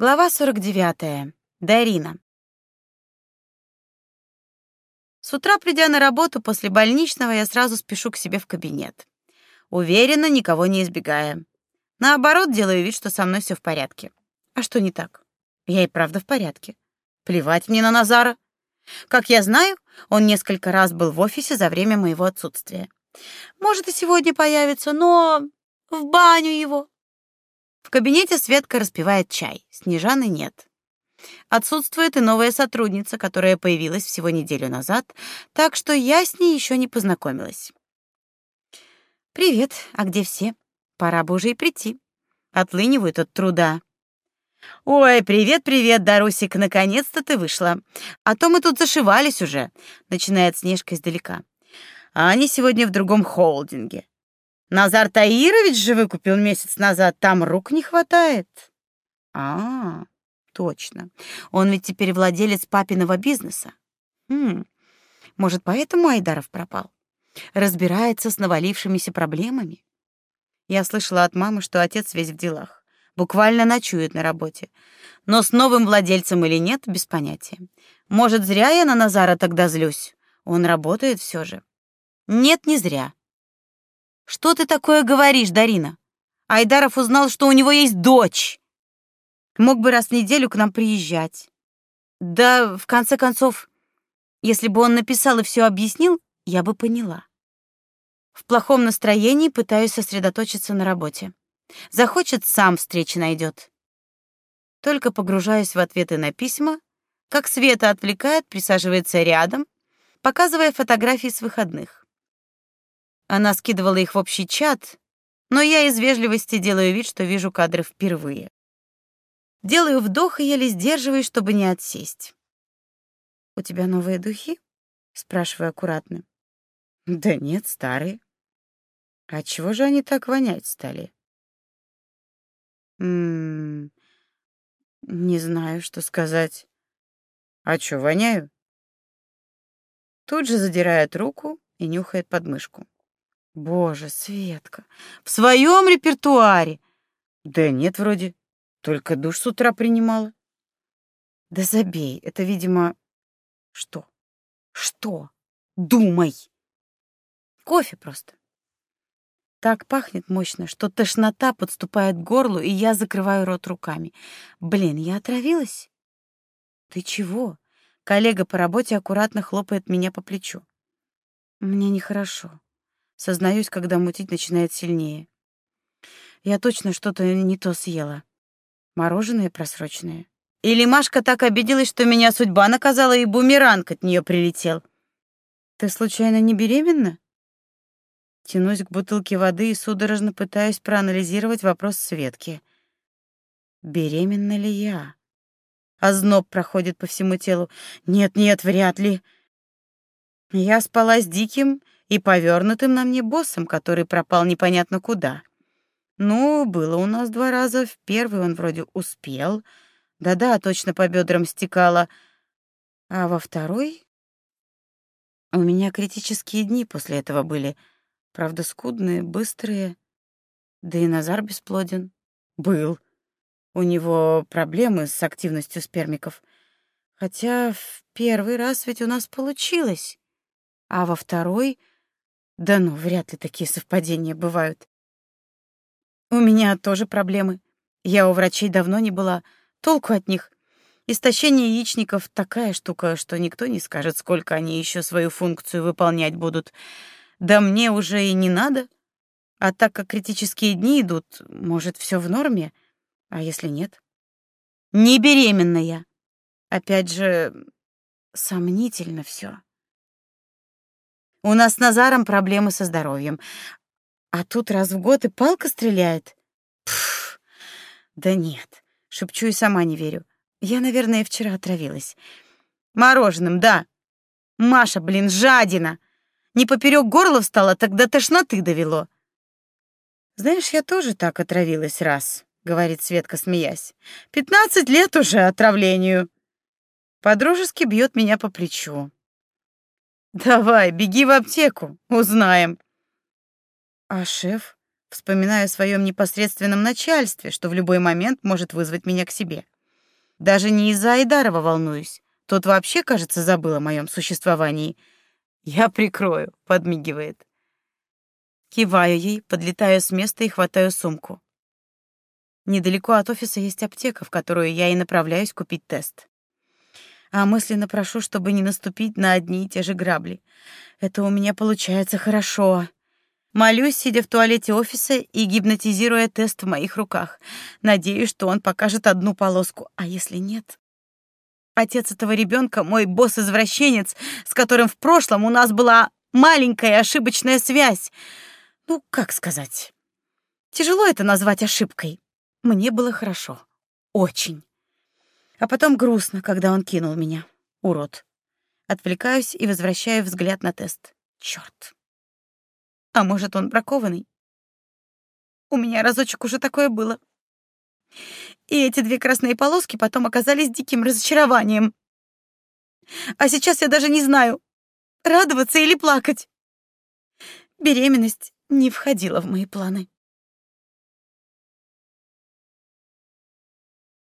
Глава 49. Дарина. С утра, придя на работу после больничного, я сразу спешу к себе в кабинет. Уверенно, никого не избегая. Наоборот, делаю вид, что со мной все в порядке. А что не так? Я и правда в порядке. Плевать мне на Назара. Как я знаю, он несколько раз был в офисе за время моего отсутствия. Может, и сегодня появится, но в баню его. В кабинете Светка распивает чай. Снежаны нет. Отсутствует и новая сотрудница, которая появилась всего неделю назад, так что я с ней еще не познакомилась. Привет. А где все? Пора бы уже и прийти. Отлынивают от труда. Ой, привет, привет, Дарусик, наконец-то ты вышла. А то мы тут зашивались уже, начинает Снежка издалека. А они сегодня в другом холдинге. Назар Таирович же выкупил месяц назад, там рук не хватает. А, точно. Он ведь теперь владелец папиного бизнеса. Хм. Может, поэтому Айдаров пропал? Разбирается с навалившимися проблемами. Я слышала от мамы, что отец весь в делах, буквально ночует на работе. Но с новым владельцем или нет, без понятия. Может, зря я на Назара тогда злюсь. Он работает все же. Нет, не зря. Что ты такое говоришь, Дарина? Айдаров узнал, что у него есть дочь. Мог бы раз в неделю к нам приезжать. Да, в конце концов, если бы он написал и все объяснил, я бы поняла. В плохом настроении пытаюсь сосредоточиться на работе. Захочет, сам встречи найдет. Только погружаюсь в ответы на письма, как Света отвлекает, присаживается рядом, показывая фотографии с выходных. Она скидывала их в общий чат, но я из вежливости делаю вид, что вижу кадры впервые. Делаю вдох и еле сдерживаюсь, чтобы не отсесть. «У тебя новые духи?» — спрашиваю аккуратно. «Да нет, старые». «А чего же они так вонять стали?» «Ммм... Не знаю, что сказать». «А чё, воняю?» Тут же задирает руку и нюхает подмышку. Боже, Светка, в своем репертуаре? Да нет, вроде. Только душ с утра принимала. Да забей, это, видимо... Что? Что? Думай. Кофе просто. Так пахнет мощно, что тошнота подступает к горлу, и я закрываю рот руками. Блин, я отравилась? Ты чего? Коллега по работе аккуратно хлопает меня по плечу. Мне нехорошо. Сознаюсь, когда мутить начинает сильнее. Я точно что-то не то съела. Мороженое просроченное. Или Машка так обиделась, что меня судьба наказала, и бумеранг от нее прилетел. Ты случайно не беременна? Тянусь к бутылке воды и судорожно пытаюсь проанализировать вопрос Светки. Беременна ли я? Озноб проходит по всему телу. Нет-нет, вряд ли. Я спала с диким и повернутым на мне боссом, который пропал непонятно куда. Ну, было у нас два раза. В первый он вроде успел. Да-да, точно по бедрам стекало. А во второй... У меня критические дни после этого были. Правда, скудные, быстрые. Да и Назар бесплоден. Был. У него проблемы с активностью спермиков. Хотя в первый раз ведь у нас получилось. А во второй да ну, вряд ли такие совпадения бывают. У меня тоже проблемы. Я у врачей давно не была. Толку от них. Истощение яичников — такая штука, что никто не скажет, сколько они еще свою функцию выполнять будут. Да мне уже и не надо. А так как критические дни идут, может, все в норме? А если нет? Не беременная. Опять же, сомнительно все. У нас с Назаром проблемы со здоровьем. А тут раз в год и палка стреляет. Пф, да нет, шепчу и сама не верю. Я, наверное, вчера отравилась. Мороженым, да. Маша, блин, жадина. Не поперек горла встала, тогда тошноты довело. Знаешь, я тоже так отравилась раз, говорит Светка, смеясь. Пятнадцать лет уже отравлению. Подружески бьет меня по плечу. Давай, беги в аптеку, узнаем. А шеф, вспоминая о своем непосредственном начальстве, что в любой момент может вызвать меня к себе. Даже не из-за Айдарова волнуюсь. Тот вообще, кажется, забыл о моем существовании. Я прикрою, подмигивает. Киваю ей, подлетаю с места и хватаю сумку. Недалеко от офиса есть аптека, в которую я и направляюсь купить тест. А мысленно прошу, чтобы не наступить на одни и те же грабли. Это у меня получается хорошо. Молюсь, сидя в туалете офиса и гипнотизируя тест в моих руках. Надеюсь, что он покажет одну полоску, а если нет? Отец этого ребенка мой босс-извращенец, с которым в прошлом у нас была маленькая ошибочная связь. Ну, как сказать? Тяжело это назвать ошибкой. Мне было хорошо. Очень. А потом грустно, когда он кинул меня. Урод. Отвлекаюсь и возвращаю взгляд на тест. Чёрт. А может, он бракованный? У меня разочек уже такое было. И эти две красные полоски потом оказались диким разочарованием. А сейчас я даже не знаю, радоваться или плакать. Беременность не входила в мои планы.